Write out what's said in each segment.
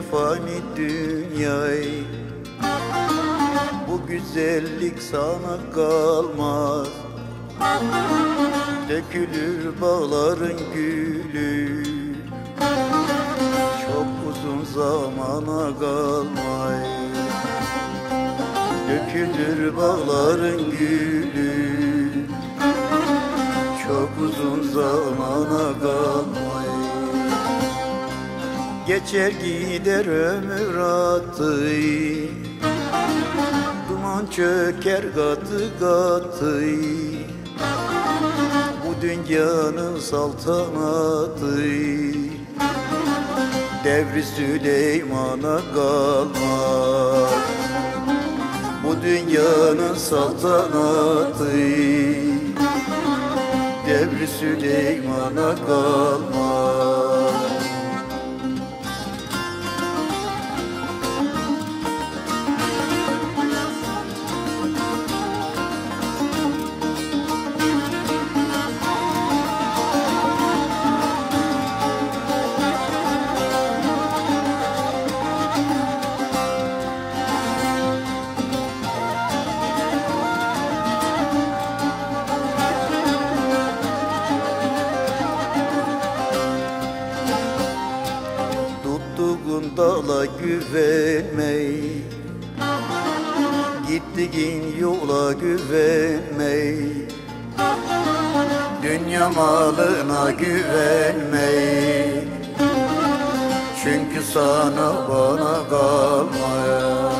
Fani dünyayı? Bu güzellik sana kalmaz. Dökülür bağların gülü. Çok uzun zamana kalmay. Dökülür bağların gülü. Çok uzun zamana kalmay Geçer gider ömür atı. Duman çöker katı katı. Bu dünyanın saltanatı. Devri Süleyman'a kalmaz. Bu dünyanın saltanatı. Devri Süleyman'a kalmaz Tuttuğun dala güvenmey Gittiğin yola güvenmey Dünya malına güvenmey Çünkü sana bana kalmaya.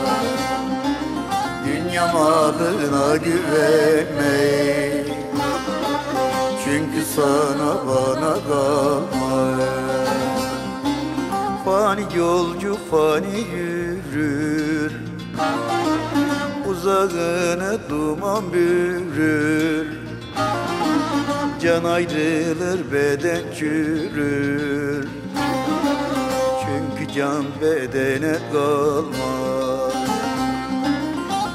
Dünya malına güvenmey Çünkü sana bana kalmaya Fani yolcu fani yürür. Uzağına duman bürür. Can ayrılır beden çürür. Çünkü can bedene kalmaz.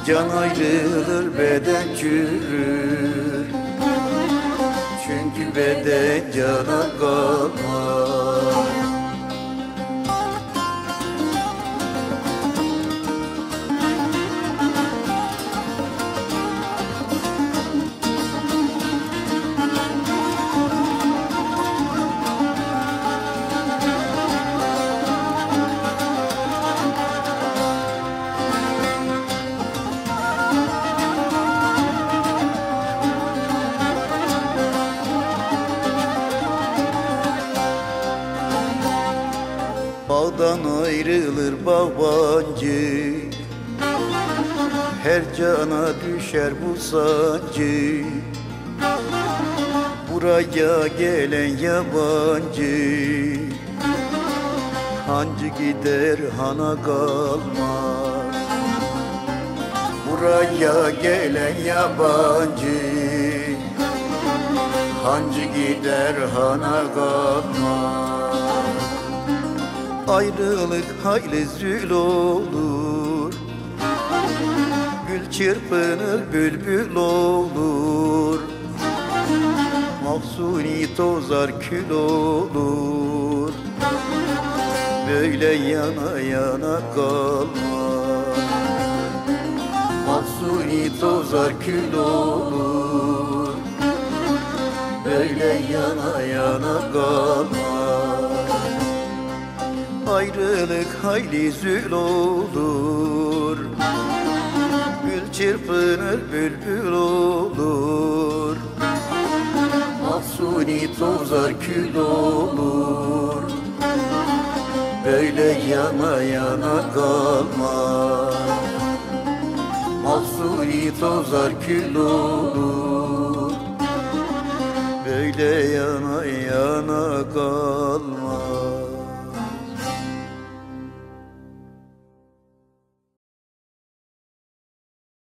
Can ayrılır beden çürür. Çünkü beden cana kalmaz ayrılır bağbancı Her cana düşer bu sancı. Buraya gelen yabancı. Hancı gider hana kalmaz. Buraya gelen yabancı. Hancı gider hana kalmaz Ayrılık hayli zül olur. Gül çırpınır bülbül olur. Mahsuni tozar kül olur. Böyle yana yana kalma Mahsuni tozar kül olur. Böyle yana yana kalma Ayrılık hayli zül olur. Gül çırpınır bülbül olur. Mahsuni tozar kül olur. Böyle yana yana kalma Mahsuni tozar kül olur. Böyle yana yana kalma